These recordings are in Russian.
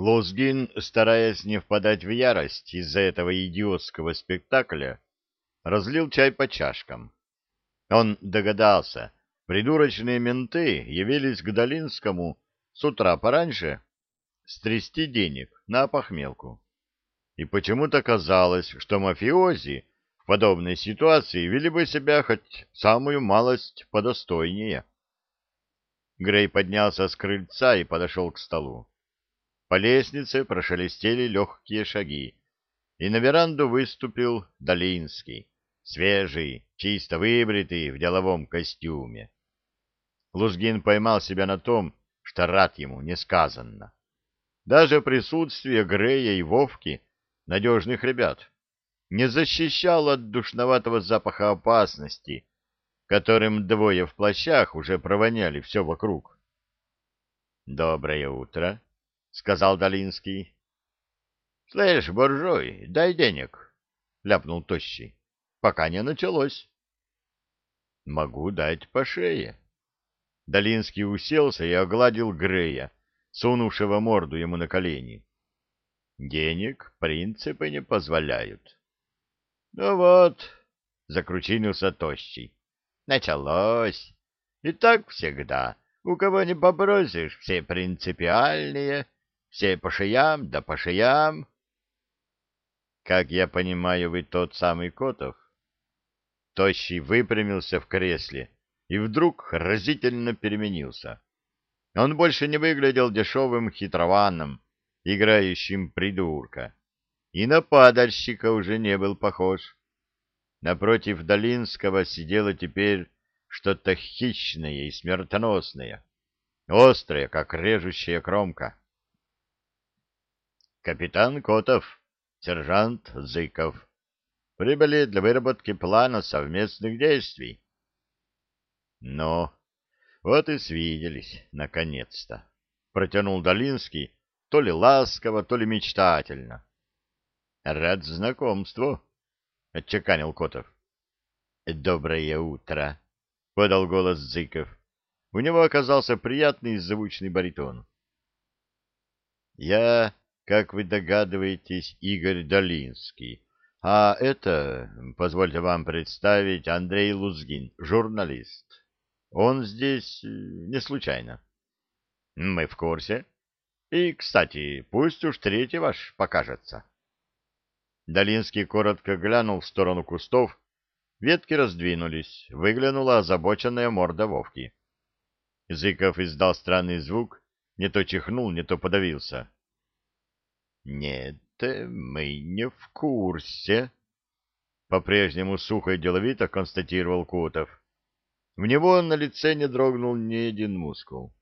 Лузгин, стараясь не впадать в ярость из-за этого идиотского спектакля, разлил чай по чашкам. Он догадался, придурочные менты явились к Долинскому с утра пораньше стрясти денег на похмелку. И почему-то казалось, что мафиози в подобной ситуации вели бы себя хоть самую малость подостойнее. Грей поднялся с крыльца и подошел к столу. По лестнице прошелестели легкие шаги, и на веранду выступил Долинский, свежий, чисто выбритый в деловом костюме. Лузгин поймал себя на том, что рад ему несказанно. Даже присутствие Грея и Вовки, надежных ребят, не защищало от душноватого запаха опасности, которым двое в плащах уже провоняли все вокруг. «Доброе утро», — сказал Долинский. — Слышь, буржуй, дай денег, — ляпнул Тощий. — Пока не началось. — Могу дать по шее. Долинский уселся и огладил Грея, сунувшего морду ему на колени. Денег принципы не позволяют. — Ну вот, — закручинился Тощий, — началось. И так всегда. У кого не попросишь, все принципиальные, все по шеям да по шеям. Как я понимаю, вы тот самый Котов? Тощий выпрямился в кресле и вдруг разительно переменился. Он больше не выглядел дешевым хитрованом, играющим придурка, и на падальщика уже не был похож. Напротив Долинского сидело теперь что-то хищное и смертоносное, острое, как режущая кромка. Капитан Котов, сержант Зыков. Прибыли для выработки плана совместных действий. Ну, вот и свиделись, наконец-то, протянул Долинский, то ли ласково, то ли мечтательно. Рад знакомству, отчеканил Котов. Доброе утро, подал голос Зыков. У него оказался приятный звучный баритон. Я как вы догадываетесь, Игорь Долинский. А это, позвольте вам представить, Андрей Лузгин, журналист. Он здесь э, не случайно. Мы в курсе. И, кстати, пусть уж третий ваш покажется. Долинский коротко глянул в сторону кустов. Ветки раздвинулись. Выглянула озабоченная морда Вовки. Зыков издал странный звук, не то чихнул, не то подавился. Нет, мы не в курсе, по-прежнему сухо и деловито констатировал Кутов. В него на лице не дрогнул ни один мускул.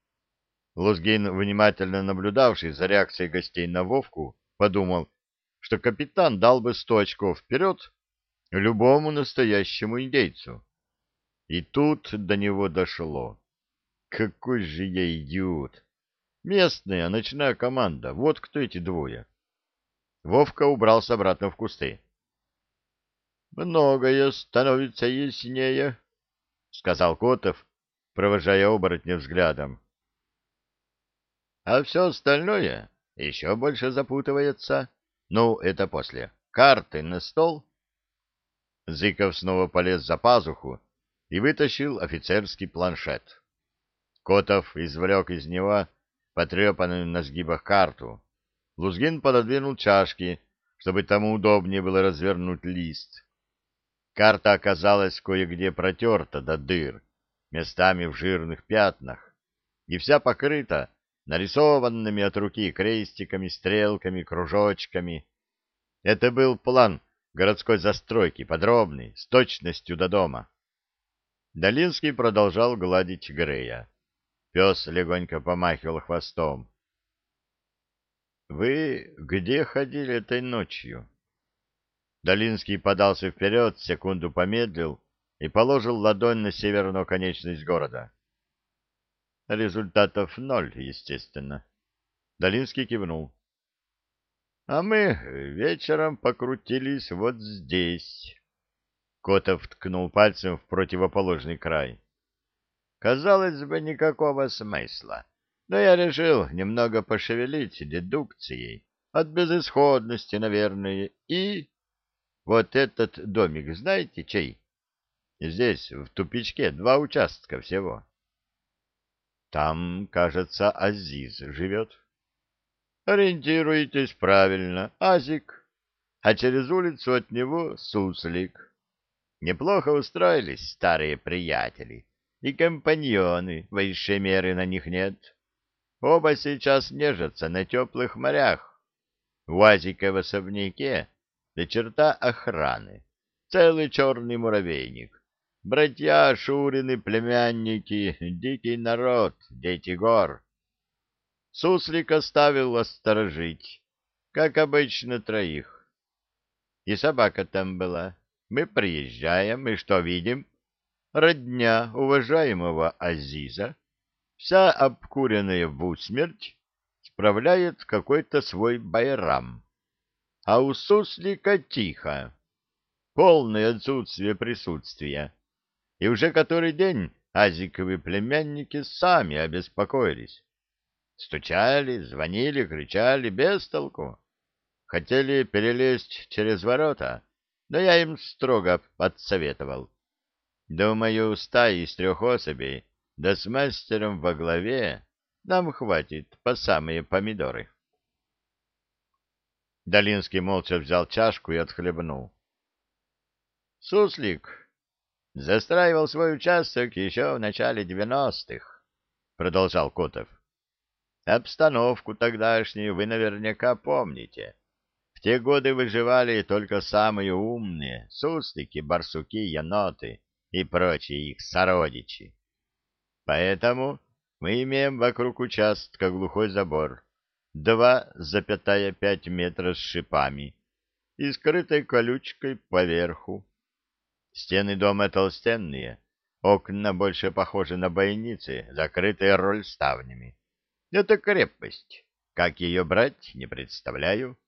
Лузгин, внимательно наблюдавший за реакцией гостей на Вовку, подумал, что капитан дал бы сто очков вперед любому настоящему индейцу. И тут до него дошло. Какой же я идиот! Местная ночная команда. Вот кто эти двое. Вовка убрался обратно в кусты. «Многое становится яснее», — сказал Котов, провожая оборотня взглядом. «А все остальное еще больше запутывается. Ну, это после. Карты на стол». Зыков снова полез за пазуху и вытащил офицерский планшет. Котов извлек из него потрепанную на сгибах карту. Лузгин пододвинул чашки, чтобы тому удобнее было развернуть лист. Карта оказалась кое-где протерта до дыр, местами в жирных пятнах, и вся покрыта нарисованными от руки крестиками, стрелками, кружочками. Это был план городской застройки, подробный, с точностью до дома. Долинский продолжал гладить Грея. Пес легонько помахивал хвостом. — Вы где ходили этой ночью? Долинский подался вперед, секунду помедлил и положил ладонь на северную конечность города. Результатов ноль, естественно. Долинский кивнул. — А мы вечером покрутились вот здесь. Котов ткнул пальцем в противоположный край. Казалось бы, никакого смысла. Но я решил немного пошевелить дедукцией. От безысходности, наверное. И... Вот этот домик, знаете, чей? Здесь, в тупичке, два участка всего. Там, кажется, Азиз живет. Ориентируйтесь правильно. Азик. А через улицу от него Суслик. Неплохо устроились старые приятели. И компаньоны, высшей меры на них нет. Оба сейчас нежатся на теплых морях. У Азика в особняке до черта охраны. Целый черный муравейник. Братья Шурины, племянники, дикий народ, дети гор. Суслик оставил осторожить, как обычно, троих. И собака там была. Мы приезжаем, и что видим? Родня уважаемого Азиза, вся обкуренная в усмерть, справляет какой-то свой байрам. А у Суслика тихо, полное отсутствие присутствия и уже который день азиковые племянники сами обеспокоились. Стучали, звонили, кричали, без толку. Хотели перелезть через ворота, но я им строго подсоветовал. Думаю, стаи из трех особей, да с мастером во главе, нам хватит по самые помидоры. Долинский молча взял чашку и отхлебнул. — Суслик, Застраивал свой участок еще в начале девяностых, — продолжал Котов. Обстановку тогдашнюю вы наверняка помните. В те годы выживали только самые умные — суслики, барсуки, еноты и прочие их сородичи. Поэтому мы имеем вокруг участка глухой забор, два запятая пять метра с шипами и скрытой колючкой поверху. Стены дома толстенные, окна больше похожи на бойницы, закрытые рольставнями. Это крепость. Как ее брать, не представляю.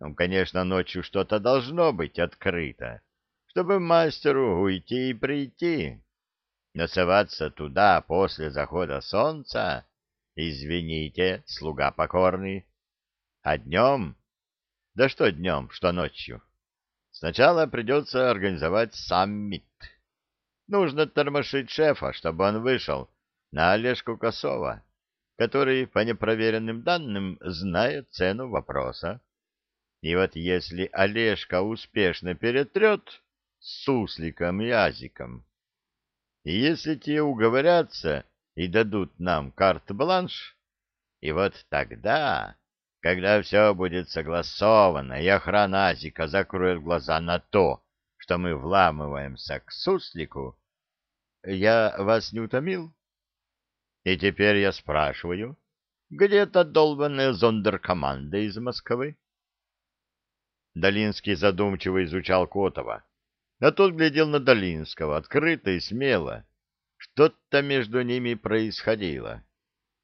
Ну, конечно, ночью что-то должно быть открыто, чтобы мастеру уйти и прийти. Насоваться туда после захода солнца, извините, слуга покорный. А днем? Да что днем, что ночью? Сначала придется организовать саммит. Нужно тормошить шефа, чтобы он вышел на Олежку Косова, который, по непроверенным данным, знает цену вопроса. И вот если Олежка успешно перетрет с Сусликом и Азиком, если те уговорятся и дадут нам карт-бланш, и вот тогда когда все будет согласовано, и охрана Азика закроет глаза на то, что мы вламываемся к суслику, я вас не утомил? И теперь я спрашиваю, где та долбанная зондеркоманда из Москвы? Долинский задумчиво изучал Котова, а тот глядел на Долинского, открыто и смело. Что-то между ними происходило.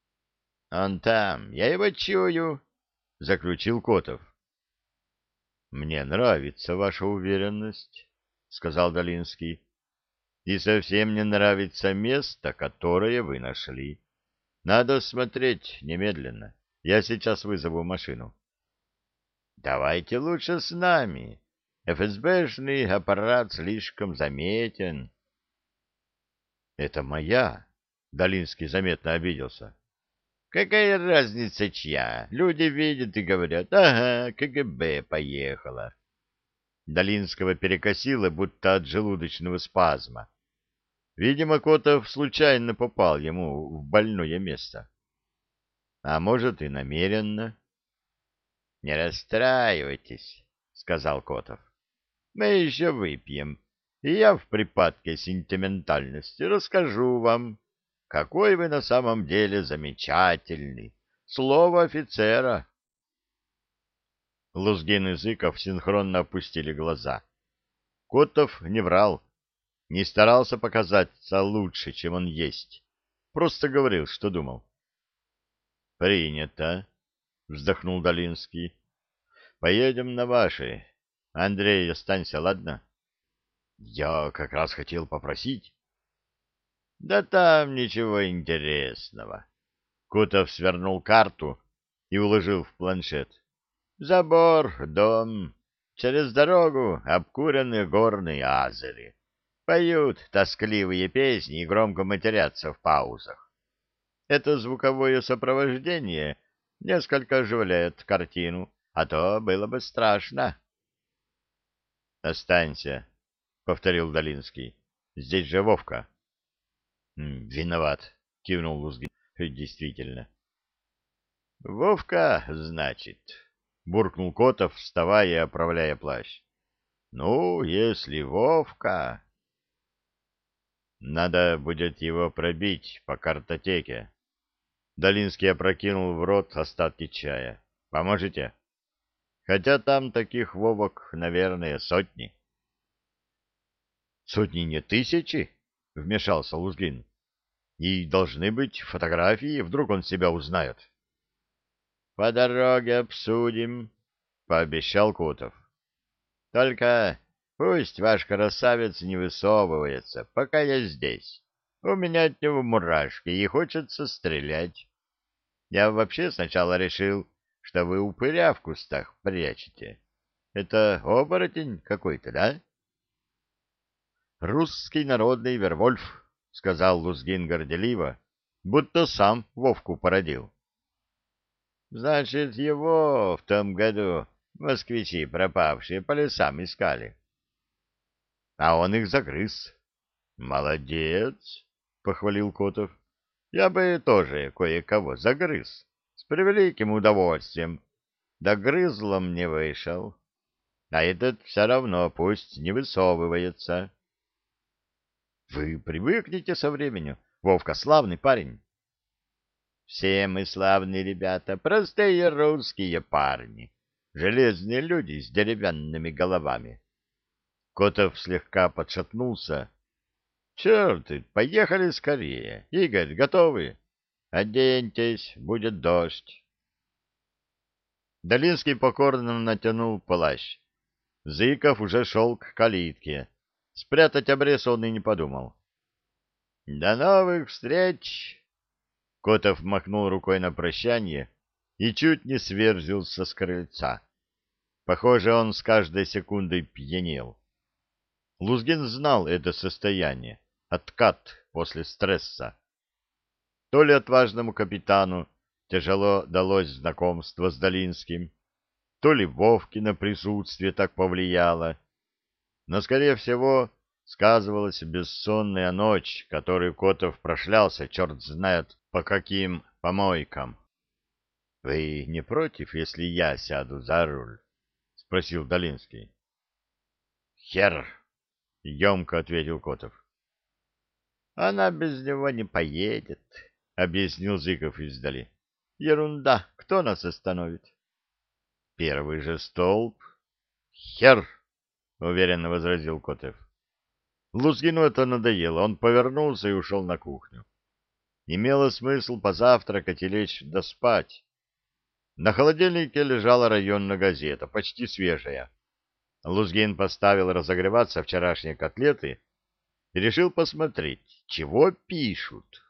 — Он там, я его чую, — заключил Котов. — Мне нравится ваша уверенность, — сказал Долинский. — И совсем не нравится место, которое вы нашли. Надо смотреть немедленно. Я сейчас вызову машину. — Давайте лучше с нами. ФСБшный аппарат слишком заметен. — Это моя, — Долинский заметно обиделся. Какая разница чья? Люди видят и говорят, ага, КГБ поехала. Долинского перекосило, будто от желудочного спазма. Видимо, Котов случайно попал ему в больное место. А может, и намеренно. — Не расстраивайтесь, — сказал Котов. — Мы еще выпьем, и я в припадке сентиментальности расскажу вам, какой вы на самом деле замечательный! Слово офицера!» Лузгин и Зыков синхронно опустили глаза. Котов не врал, не старался показаться лучше, чем он есть. Просто говорил, что думал. «Принято», — вздохнул Долинский. «Поедем на ваши. Андрей, останься, ладно?» «Я как раз хотел попросить». Да там ничего интересного. Кутов свернул карту и уложил в планшет. Забор, дом, через дорогу обкуренные горные азери. Поют тоскливые песни и громко матерятся в паузах. Это звуковое сопровождение несколько оживляет картину, а то было бы страшно. «Останься», — повторил Долинский. «Здесь же Вовка». «Виноват», — кивнул Лузгин. «Действительно». «Вовка, значит», — буркнул Котов, вставая и оправляя плащ. «Ну, если Вовка...» «Надо будет его пробить по картотеке». Долинский опрокинул в рот остатки чая. «Поможете?» Хотя там таких Вовок, наверное, сотни. — Сотни не тысячи? — вмешался Лузгин. — И должны быть фотографии, вдруг он себя узнает. — По дороге обсудим, — пообещал Кутов. — Только пусть ваш красавец не высовывается, пока я здесь. У меня от него мурашки, и хочется стрелять. Я вообще сначала решил что вы упыря в кустах прячете. Это оборотень какой-то, да? — Русский народный Вервольф, — сказал Лузгин горделиво, будто сам Вовку породил. — Значит, его в том году москвичи пропавшие по лесам искали. — А он их загрыз. — Молодец, — похвалил Котов. — Я бы тоже кое-кого загрыз с превеликим удовольствием. Да грызлом не вышел. А этот все равно пусть не высовывается. Вы привыкнете со временем. Вовка славный парень. Все мы славные ребята, простые русские парни, железные люди с деревянными головами. Котов слегка подшатнулся. — Черт, поехали скорее. Игорь, готовы? Оденьтесь, будет дождь. Долинский покорно натянул плащ. Зыков уже шел к калитке. Спрятать обрез он и не подумал. — До новых встреч! Котов махнул рукой на прощание и чуть не сверзился с крыльца. Похоже, он с каждой секундой пьянел. Лузгин знал это состояние, откат после стресса. То ли отважному капитану тяжело далось знакомство с Долинским, то ли Вовкино присутствие так повлияло, но, скорее всего, сказывалась бессонная ночь, которую Котов прошлялся, черт знает, по каким помойкам. — Вы не против, если я сяду за руль? — спросил Долинский. — Хер! — емко ответил Котов. — Она без него не поедет, — объяснил Зыков издали. — Ерунда, кто нас остановит? — Первый же столб. — Хер! — уверенно возразил Котов. Лузгину это надоело, он повернулся и ушел на кухню. Имело смысл позавтракать и лечь да спать. На холодильнике лежала районная газета, почти свежая. Лузгин поставил разогреваться вчерашние котлеты и решил посмотреть, чего пишут.